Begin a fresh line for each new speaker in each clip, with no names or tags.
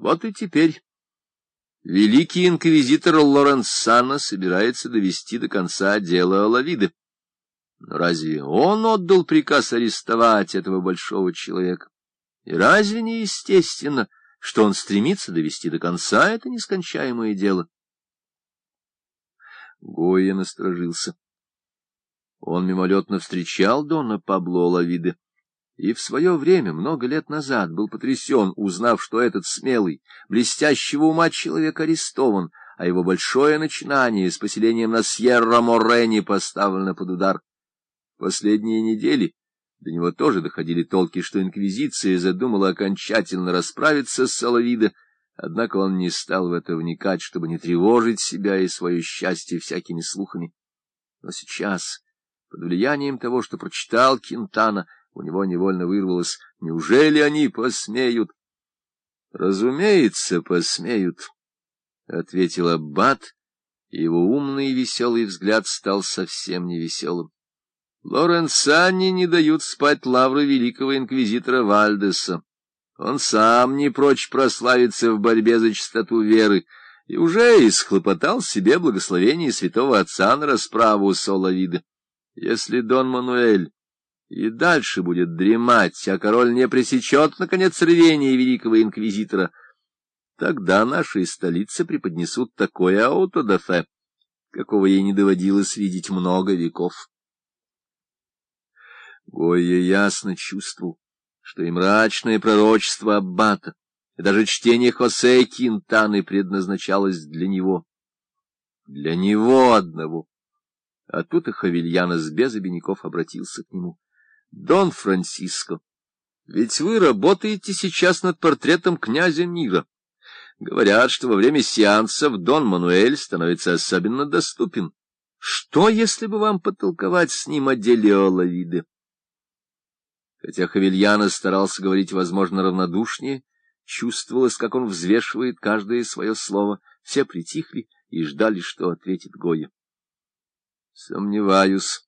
Вот и теперь великий инквизитор Лоренсано собирается довести до конца дело Лавиды. Но разве он отдал приказ арестовать этого большого человека? И разве не естественно, что он стремится довести до конца это нескончаемое дело? Гойя насторожился. Он мимолетно встречал Дона Пабло Лавиде и в свое время, много лет назад, был потрясен, узнав, что этот смелый, блестящего ума человек арестован, а его большое начинание с поселением на Сьерра-Морене поставлено под удар. Последние недели до него тоже доходили толки, что инквизиция задумала окончательно расправиться с Соловидо, однако он не стал в это вникать, чтобы не тревожить себя и свое счастье всякими слухами. Но сейчас, под влиянием того, что прочитал Кентана, у него невольно вырвалось «Неужели они посмеют?» «Разумеется, посмеют», — ответил Аббат, и его умный и веселый взгляд стал совсем невеселым. Лоренцани не дают спать лавры великого инквизитора Вальдеса. Он сам не прочь прославиться в борьбе за чистоту веры и уже исхлопотал себе благословение святого отца на расправу Соловида. Если Дон Мануэль и дальше будет дремать, а король не пресечет, наконец, рвение великого инквизитора, тогда нашей столице преподнесут такое аутодафе, какого ей не доводилось видеть много веков. Гойя ясно чувствовал, что и мрачное пророчество Аббата, и даже чтение Хосе Кинтаны предназначалось для него. Для него одного. А тут и Хавильянос без обиняков обратился к нему. — Дон Франциско, ведь вы работаете сейчас над портретом князя мира. Говорят, что во время сеансов Дон Мануэль становится особенно доступен. Что, если бы вам потолковать с ним о деле Олавиде? Хотя Хавильяна старался говорить, возможно, равнодушнее, чувствовалось, как он взвешивает каждое свое слово. Все притихли и ждали, что ответит Гоя. Сомневаюсь,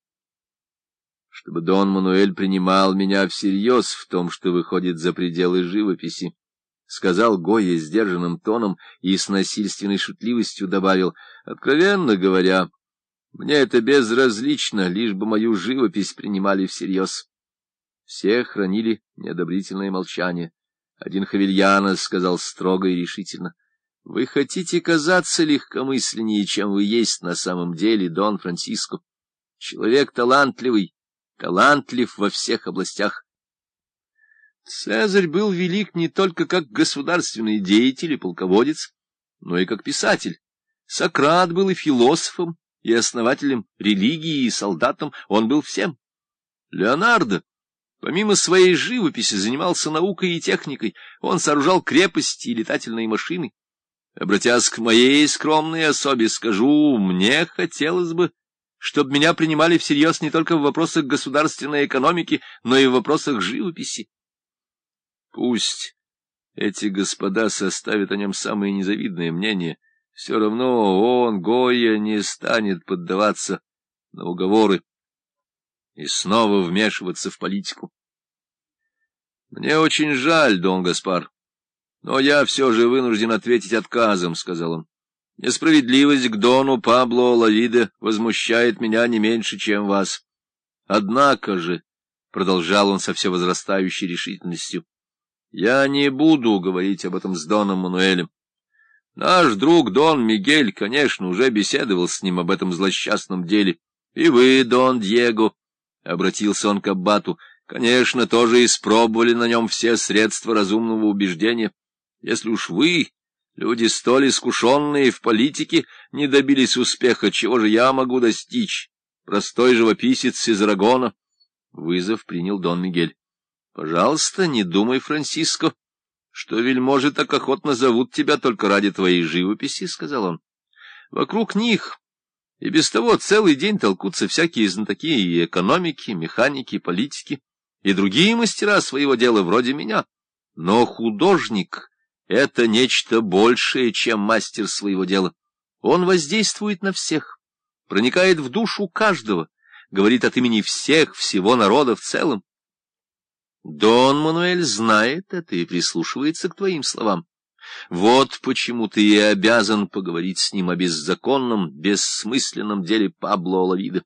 чтобы Дон Мануэль принимал меня всерьез в том, что выходит за пределы живописи. — сказал Гоя сдержанным тоном и с насильственной шутливостью добавил, — откровенно говоря, мне это безразлично, лишь бы мою живопись принимали всерьез. Все хранили неодобрительное молчание. Один Хавильянос сказал строго и решительно. — Вы хотите казаться легкомысленнее, чем вы есть на самом деле, Дон Франциско. Человек талантливый, талантлив во всех областях. Цезарь был велик не только как государственный деятель и полководец, но и как писатель. Сократ был и философом, и основателем религии, и солдатом, он был всем. Леонардо Помимо своей живописи занимался наукой и техникой, он сооружал крепости и летательные машины. Обратясь к моей скромной особе, скажу, мне хотелось бы, чтобы меня принимали всерьез не только в вопросах государственной экономики, но и в вопросах живописи. Пусть эти господа составят о нем самое незавидное мнение, все равно он, Гоя, не станет поддаваться на уговоры и снова вмешиваться в политику. Мне очень жаль, Дон Гаспар, но я все же вынужден ответить отказом, — сказал он. Несправедливость к Дону Пабло Лавиде возмущает меня не меньше, чем вас. Однако же, — продолжал он со все возрастающей решительностью, — я не буду говорить об этом с Доном Мануэлем. Наш друг Дон Мигель, конечно, уже беседовал с ним об этом злосчастном деле. И вы, Дон Диего, — обратился он к Аббату, — конечно, тоже испробовали на нем все средства разумного убеждения. Если уж вы, люди столь искушенные в политике, не добились успеха, чего же я могу достичь? Простой живописец из Арагона. Вызов принял Дон Мигель. — Пожалуйста, не думай, Франциско, что вельможи так охотно зовут тебя только ради твоей живописи, — сказал он. — Вокруг них и без того целый день толкутся всякие знатоки и экономики, механики, политики, и другие мастера своего дела вроде меня. Но художник — это нечто большее, чем мастер своего дела. Он воздействует на всех, проникает в душу каждого, говорит от имени всех, всего народа в целом. Дон Мануэль знает это и прислушивается к твоим словам. Вот почему ты и обязан поговорить с ним о беззаконном, бессмысленном деле Пабло Олавида.